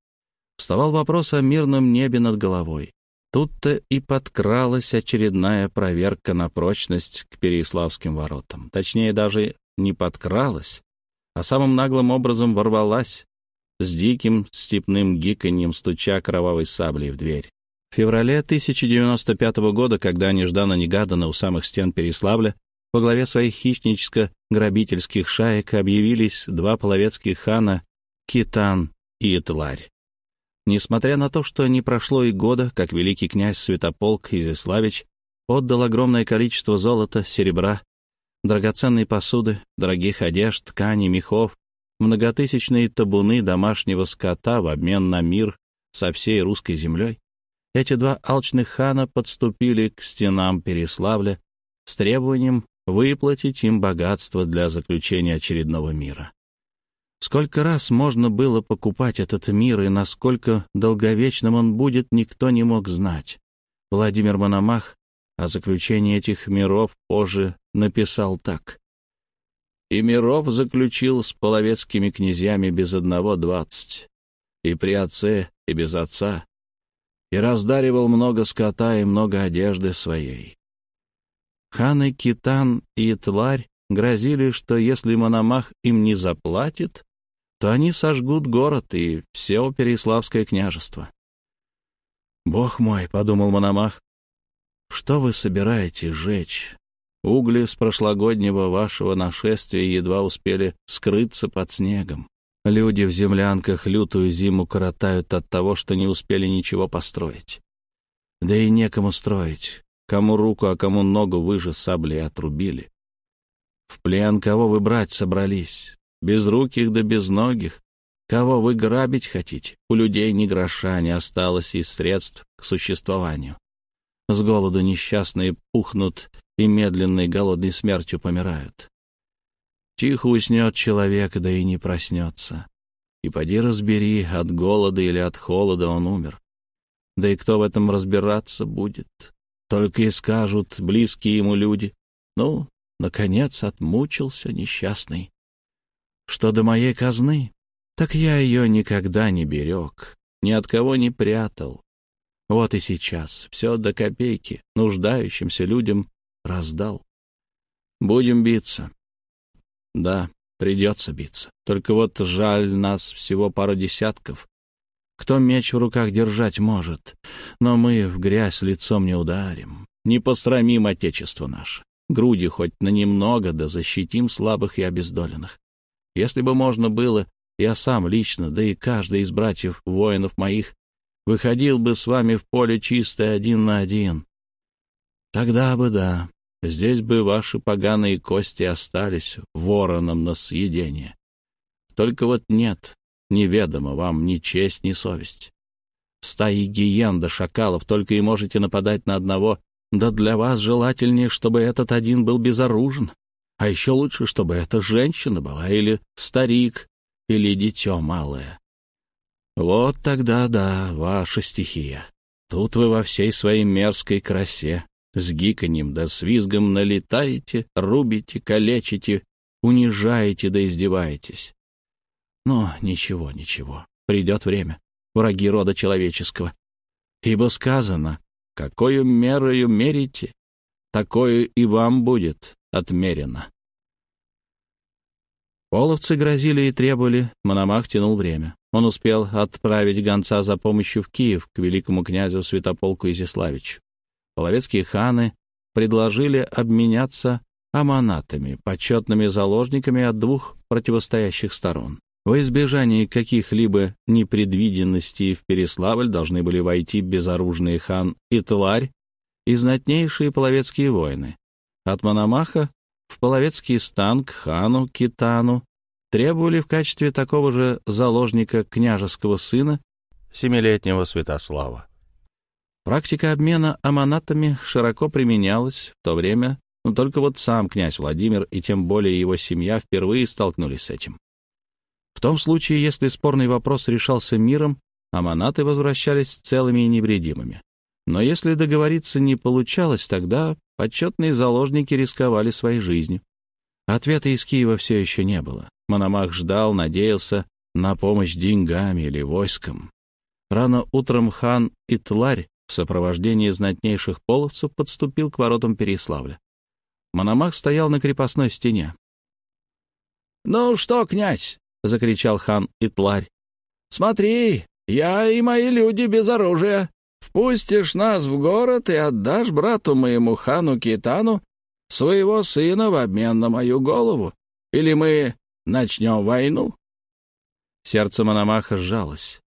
S1: Вставал вопрос о мирном небе над головой. Тут-то и подкралась очередная проверка на прочность к Переяславским воротам. Точнее, даже не подкралась, а самым наглым образом ворвалась, с диким степным гиканьем стуча кровавой саблей в дверь. В феврале 1095 года, когда нежданно-негаданно у самых стен Переславля во главе своих хищническо-грабительских шаек объявились два половецких хана Китан и Итларь. Несмотря на то, что не прошло и года, как великий князь Святополк Изяславич отдал огромное количество золота, серебра, драгоценной посуды, дорогих одежд, тканей, мехов, многотысячные табуны домашнего скота в обмен на мир со всей русской землей, эти два алчных хана подступили к стенам Переславля с требованием выплатить им богатство для заключения очередного мира. Сколько раз можно было покупать этот мир и насколько долговечным он будет, никто не мог знать. Владимир Мономах о заключении этих миров позже написал так. «И миров заключил с половецкими князьями без одного двадцать, и при отце, и без отца, и раздаривал много скота и много одежды своей. Ханы Китан и Тларь грозили, что если Мономах им не заплатит, то они сожгут город и все Переславское княжество. «Бог мой», — подумал Мономах, — «что вы собираете жечь? Угли с прошлогоднего вашего нашествия едва успели скрыться под снегом. Люди в землянках лютую зиму коротают от того, что не успели ничего построить. Да и некому строить. Кому руку, а кому ногу вы же саблей отрубили. В плен кого вы брать собрались? Безруких да безногих? Кого вы грабить хотите? У людей ни гроша не осталось из средств к существованию. С голоду несчастные пухнут и медленной голодной смертью помирают. Тихо уснет человек, да и не проснется. И поди разбери, от голода или от холода он умер. Да и кто в этом разбираться будет? Только и скажут близкие ему люди. Ну, наконец, отмучился несчастный. Что до моей казны, так я ее никогда не берег, ни от кого не прятал. Вот и сейчас все до копейки нуждающимся людям раздал. Будем биться, да, придется биться. Только вот жаль нас всего пара десятков. Кто меч в руках держать может? Но мы в грязь лицом не ударим, не посрамим отечество наше. Груди хоть на немного, да защитим слабых и обездоленных. Если бы можно было, я сам лично, да и каждый из братьев воинов моих, выходил бы с вами в поле чисто один на один. Тогда бы да, Здесь бы ваши поганые кости остались вороном на съедение. Только вот нет, неведомо вам ни честь, ни совесть. Стаи гиен да шакалов только и можете нападать на одного, да для вас желательнее, чтобы этот один был безоружен. А еще лучше, чтобы эта женщина была, или старик, или дитё малое. Вот тогда да, ваша стихия. Тут вы во всей своей мерзкой красе с гиканьем да с визгом налетаете, рубите, калечите, унижаете да издеваетесь. Но ничего, ничего, придет время, враги рода человеческого. Ибо сказано, какую мерою мерите, такое и вам будет отмерено. Половцы грозили и требовали, Мономах тянул время. Он успел отправить гонца за помощью в Киев к великому князю Святополку Изяславичу половецкие ханы предложили обменяться аманатами, почетными заложниками от двух противостоящих сторон. Во избежание каких-либо непредвиденностей в Переславль должны были войти безоружные хан и Тларь и знатнейшие половецкие воины. От Мономаха в половецкий стан к хану Китану требовали в качестве такого же заложника княжеского сына, семилетнего Святослава. Практика обмена аманатами широко применялась в то время, но только вот сам князь Владимир и тем более его семья впервые столкнулись с этим. В том случае, если спорный вопрос решался миром, аманаты возвращались целыми и невредимыми. Но если договориться не получалось, тогда почетные заложники рисковали своей жизнью. Ответа из Киева все еще не было. Мономах ждал, надеялся на помощь деньгами или войском. Рано утром хан Итларь в сопровождении знатнейших половцев подступил к воротам Переславля. Мономах стоял на крепостной стене. «Ну что, князь, — закричал хан Итларь. «Смотри, я и мои люди без оружия. Впустишь нас в город и отдашь брату моему хану Китану своего сына в обмен на мою голову? Или мы начнем войну?» Сердце Мономаха сжалось.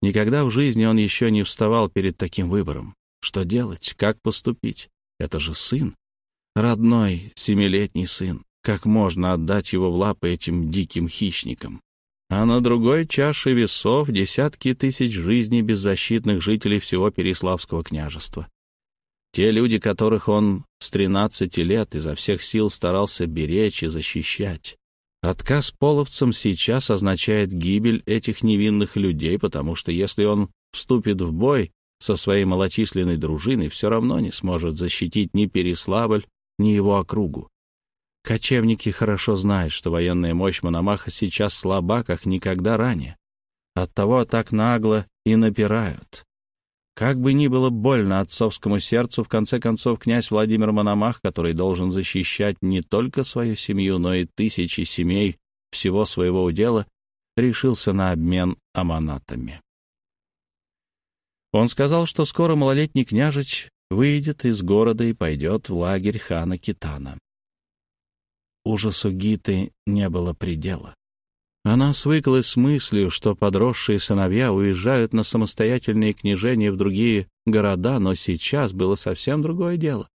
S1: Никогда в жизни он еще не вставал перед таким выбором. Что делать? Как поступить? Это же сын. Родной, семилетний сын. Как можно отдать его в лапы этим диким хищникам? А на другой чаше весов десятки тысяч жизней беззащитных жителей всего Переславского княжества. Те люди, которых он с 13 лет изо всех сил старался беречь и защищать. Отказ половцам сейчас означает гибель этих невинных людей, потому что если он вступит в бой со своей малочисленной дружиной, все равно не сможет защитить ни Переславль, ни его округу. Кочевники хорошо знают, что военная мощь Мономаха сейчас слаба, как никогда ранее. Оттого так нагло и напирают. Как бы ни было больно отцовскому сердцу, в конце концов князь Владимир Мономах, который должен защищать не только свою семью, но и тысячи семей всего своего удела, решился на обмен аманатами. Он сказал, что скоро малолетний княжич выйдет из города и пойдет в лагерь хана Китана. Ужасу Гиты не было предела. Она свыклась с мыслью, что подросшие сыновья уезжают на самостоятельные княжения в другие города, но сейчас было совсем другое дело.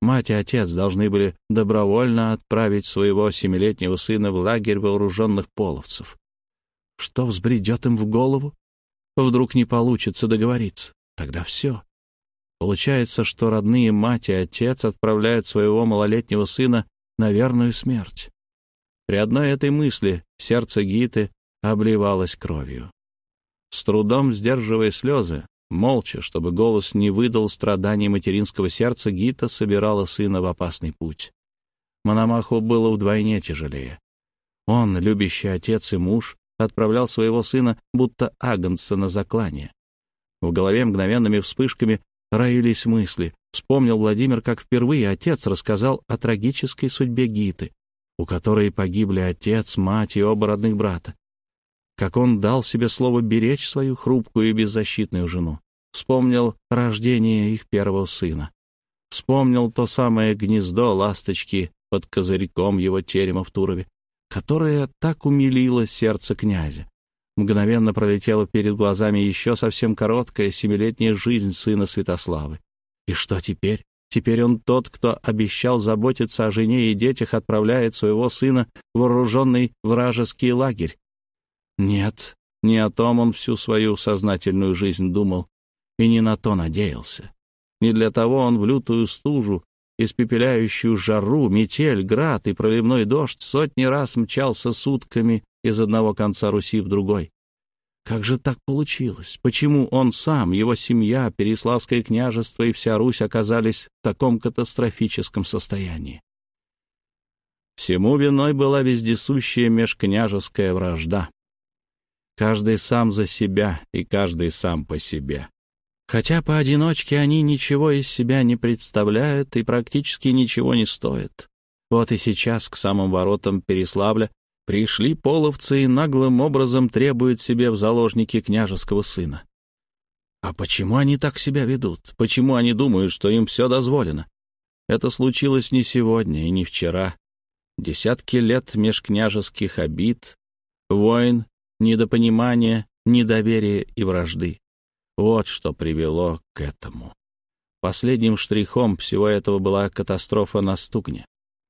S1: Мать и отец должны были добровольно отправить своего семилетнего сына в лагерь вооруженных половцев. Что взбредет им в голову? Вдруг не получится договориться. Тогда все. Получается, что родные мать и отец отправляют своего малолетнего сына на верную смерть. При одной этой мысли сердце Гиты обливалось кровью. С трудом сдерживая слезы, молча, чтобы голос не выдал страданий материнского сердца, Гита собирала сына в опасный путь. Мономаху было вдвойне тяжелее. Он, любящий отец и муж, отправлял своего сына, будто агнца на заклание. В голове мгновенными вспышками роились мысли. Вспомнил Владимир, как впервые отец рассказал о трагической судьбе Гиты, у которой погибли отец, мать и оба родных брата. Как он дал себе слово беречь свою хрупкую и беззащитную жену. Вспомнил рождение их первого сына. Вспомнил то самое гнездо ласточки под козырьком его терема в Турове, которое так умилило сердце князя. Мгновенно пролетела перед глазами еще совсем короткая семилетняя жизнь сына Святославы. И что теперь? Теперь он тот, кто обещал заботиться о жене и детях, отправляет своего сына в вооруженный вражеский лагерь. Нет, не о том он всю свою сознательную жизнь думал и не на то надеялся. Не для того он в лютую стужу, испепеляющую жару, метель, град и проливной дождь сотни раз мчался сутками из одного конца Руси в другой. Как же так получилось? Почему он сам, его семья, Переславское княжество и вся Русь оказались в таком катастрофическом состоянии? Всему виной была вездесущая межкняжеская вражда. Каждый сам за себя и каждый сам по себе. Хотя поодиночке они ничего из себя не представляют и практически ничего не стоят. Вот и сейчас к самым воротам Переславля Пришли половцы и наглым образом требуют себе в заложники княжеского сына. А почему они так себя ведут? Почему они думают, что им все дозволено? Это случилось не сегодня и не вчера. Десятки лет межкняжеских обид, войн недопонимания, недоверия и вражды. Вот что привело к этому. Последним штрихом всего этого была катастрофа на Стугне,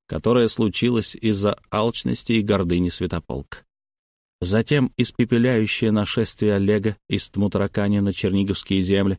S1: которая случилась из-за алчности и гордыни Святополка. Затем испепеляющее нашествие Олега из Тмутаракани на Черниговские земли.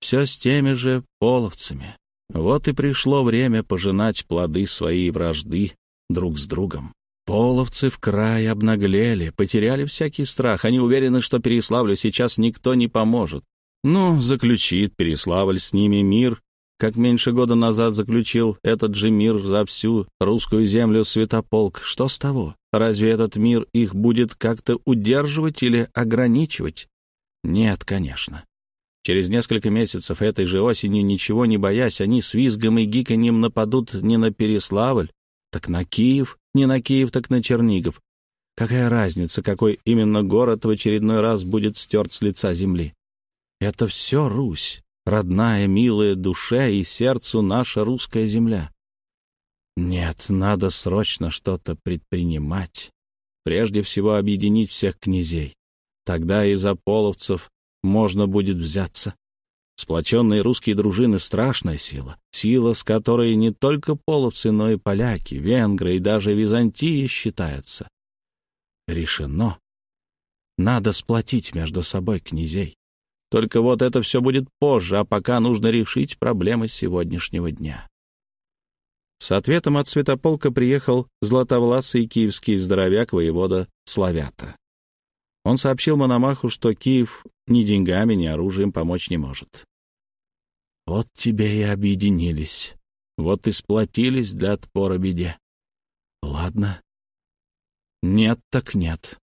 S1: Все с теми же половцами. Вот и пришло время пожинать плоды своей вражды друг с другом. Половцы в край обнаглели, потеряли всякий страх. Они уверены, что Переславлю сейчас никто не поможет. Ну, заключит Переславль с ними мир, как меньше года назад заключил этот же мир за всю русскую землю Святополк. Что с того? Разве этот мир их будет как-то удерживать или ограничивать? Нет, конечно. Через несколько месяцев этой же осенью, ничего не боясь, они с визгом и гиканьем нападут не на Переславль, так на Киев, не на Киев, так на Чернигов. Какая разница, какой именно город в очередной раз будет стерт с лица земли? Это все Русь, родная, милая душе и сердцу наша русская земля. Нет, надо срочно что-то предпринимать. Прежде всего объединить всех князей. Тогда и за половцев можно будет взяться. Сплоченные русские дружины — страшная сила. Сила, с которой не только половцы, но и поляки, венгры и даже Византия считаются. Решено. Надо сплотить между собой князей. Только вот это все будет позже, а пока нужно решить проблемы сегодняшнего дня. С ответом от Святополка приехал златовласый киевский здоровяк воевода Славята. Он сообщил Мономаху, что Киев ни деньгами, ни оружием помочь не может. Вот тебе и объединились, вот и сплотились для отпора беде. Ладно. Нет так нет.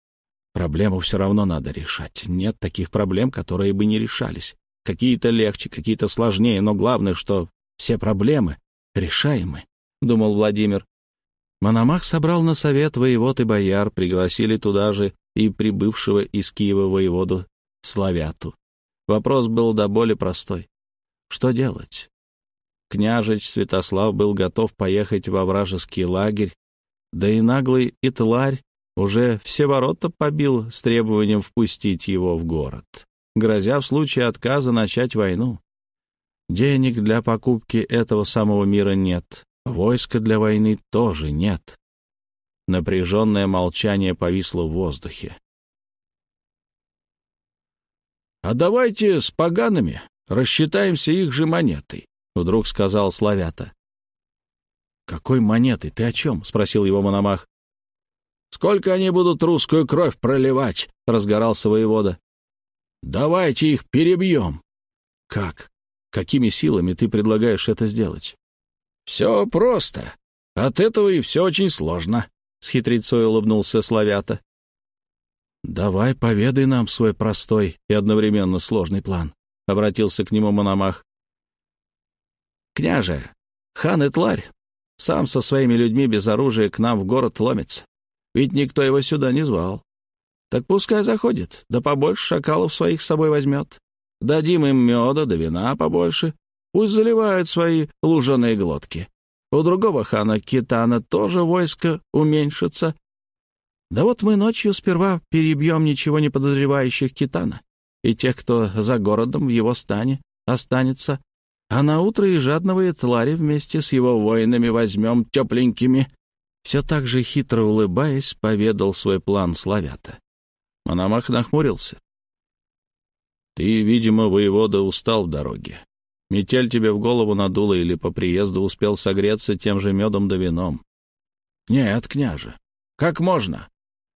S1: Проблему все равно надо решать. Нет таких проблем, которые бы не решались. Какие-то легче, какие-то сложнее, но главное, что все проблемы решаемы, — думал Владимир. Мономах собрал на совет воевод и бояр, пригласили туда же и прибывшего из Киева воеводу Славяту. Вопрос был до боли простой. Что делать? Княжич Святослав был готов поехать во вражеский лагерь, да и наглый Итларь уже все ворота побил с требованием впустить его в город, грозя в случае отказа начать войну. Денег для покупки этого самого мира нет, войска для войны тоже нет. Напряженное молчание повисло в воздухе. «А давайте с погаными рассчитаемся их же монетой», — вдруг сказал Славята. «Какой монетой? Ты о чем?» — спросил его Мономах. «Сколько они будут русскую кровь проливать?» — разгорался воевода. «Давайте их перебьем». «Как? Какими силами ты предлагаешь это сделать?» «Все просто. От этого и все очень сложно», — с хитрецой улыбнулся Славята. «Давай поведай нам свой простой и одновременно сложный план», — обратился к нему Мономах. «Княже, хан и тларь сам со своими людьми без оружия к нам в город ломится. Ведь никто его сюда не звал. Так пускай заходит, да побольше шакалов своих с собой возьмет. Дадим им меда да вина побольше, пусть заливают свои луженые глотки. У другого хана Китана тоже войско уменьшится. Да вот мы ночью сперва перебьем ничего не подозревающих Китана и тех, кто за городом в его стане останется, а на утро и жадного Этлари вместе с его воинами возьмем тепленькими все так же хитро улыбаясь, поведал свой план Славята. Мономах нахмурился. «Ты, видимо, воевода, устал в дороге. Метель тебе в голову надула или по приезду успел согреться тем же медом да вином?» «Нет, княже, как можно?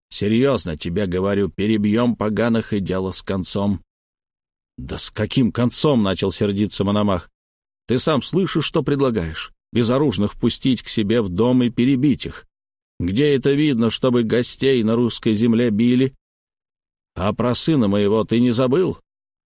S1: Серьезно тебе говорю, перебьем поганых и дело с концом». «Да с каким концом?» — начал сердиться Мономах. «Ты сам слышишь, что предлагаешь? Безоружных впустить к себе в дом и перебить их. Где это видно, чтобы гостей на русской земле били? А про сына моего ты не забыл?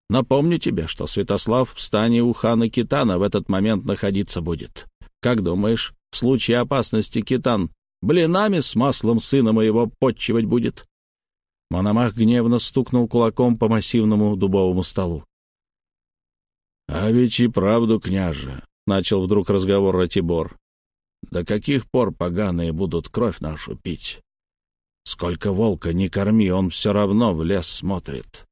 S1: Напомню тебе, что Святослав в стане у хана Китана в этот момент находиться будет. Как думаешь, в случае опасности Китан блинами с маслом сына моего подчивать будет?» Мономах гневно стукнул кулаком по массивному дубовому столу. «А ведь и правду, княже, — начал вдруг разговор Ратибор. «До каких пор поганые будут кровь нашу пить? Сколько волка не корми, он все равно в лес смотрит.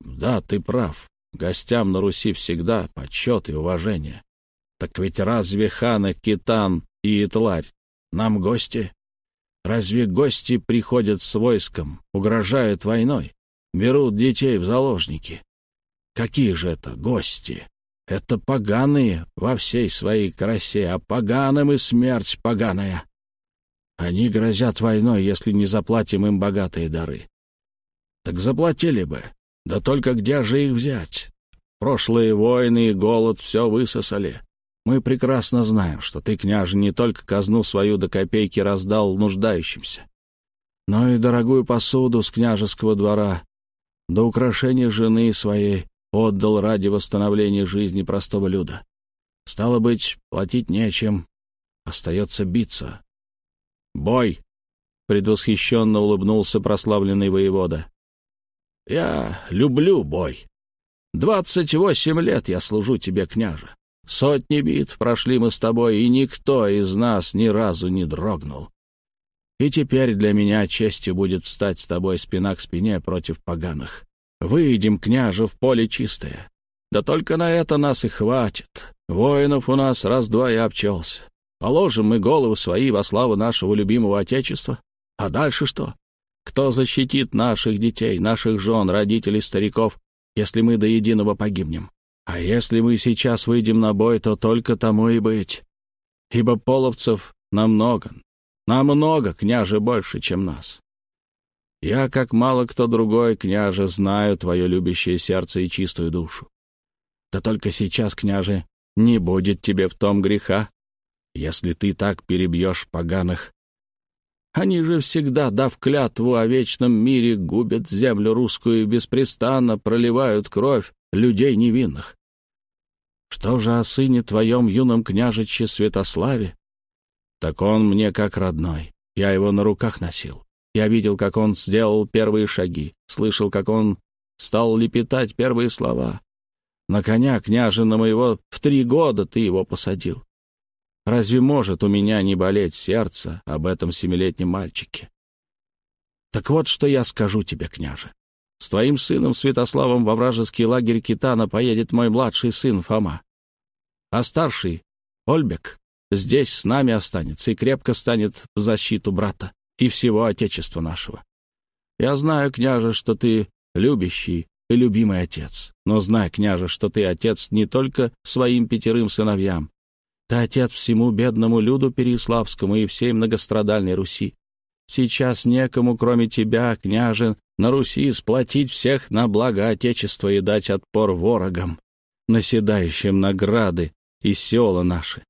S1: Да, ты прав. Гостям на Руси всегда почет и уважение. Так ведь разве ханы Китан и Итларь нам гости? Разве гости приходят с войском, угрожают войной, берут детей в заложники? Какие же это гости? Это поганые во всей своей красе, а поганым и смерть поганая. Они грозят войной, если не заплатим им богатые дары. Так заплатили бы. Да только где же их взять? Прошлые войны и голод все высосали. Мы прекрасно знаем, что ты, княже, не только казну свою до копейки раздал нуждающимся, но и дорогую посуду с княжеского двора, до украшения жены своей отдал ради восстановления жизни простого люда. Стало быть, платить нечем, остается биться. «Бой!» — предвосхищенно улыбнулся прославленный воевода. «Я люблю бой. Двадцать восемь лет я служу тебе, княже. Сотни битв прошли мы с тобой, и никто из нас ни разу не дрогнул. И теперь для меня честью будет встать с тобой спина к спине против поганых. Выйдем, княже, в поле чистое. Да только на это нас и хватит. Воинов у нас раз-два и обчелся. Положим мы головы свои во славу нашего любимого Отечества. А дальше что? Кто защитит наших детей, наших жен, родителей, стариков, если мы до единого погибнем? А если мы сейчас выйдем на бой, то только тому и быть. Ибо половцев намного, намного, княже, больше, чем нас. Я, как мало кто другой, княже, знаю твое любящее сердце и чистую душу. Да только сейчас, княже, не будет тебе в том греха, если ты так перебьешь поганых. Они же всегда, дав клятву о вечном мире, губят землю русскую и беспрестанно проливают кровь людей невинных. Что же о сыне твоем, юном княжиче Святославе? Так он мне как родной. Я его на руках носил. Я видел, как он сделал первые шаги, слышал, как он стал лепетать первые слова. На коня княжина моего в три года ты его посадил. Разве может у меня не болеть сердце об этом семилетнем мальчике? Так вот, что я скажу тебе, княже. С твоим сыном Святославом во вражеский лагерь Китана поедет мой младший сын Фома. А старший, Ольбек, здесь с нами останется и крепко станет в защиту брата и всего Отечества нашего. Я знаю, княже, что ты любящий и любимый отец, но знай, княже, что ты отец не только своим пятерым сыновьям, ты отец всему бедному люду Переславскому и всей многострадальной Руси. Сейчас некому, кроме тебя, княже, на Руси сплотить всех на благо Отечества и дать отпор ворогам, наседающим награды и села наши.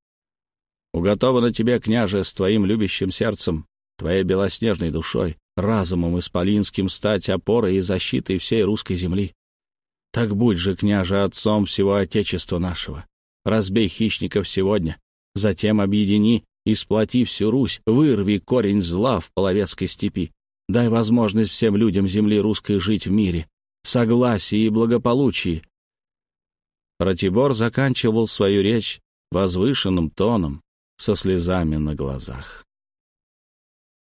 S1: Уготовано тебе, княже, с твоим любящим сердцем, твоей белоснежной душой, разумом исполинским стать опорой и защитой всей русской земли. Так будь же, княже, отцом всего Отечества нашего. Разбей хищников сегодня, затем объедини и сплоти всю Русь, вырви корень зла в половецкой степи. Дай возможность всем людям земли русской жить в мире, согласии и благополучии. Ратибор заканчивал свою речь возвышенным тоном, со слезами на глазах.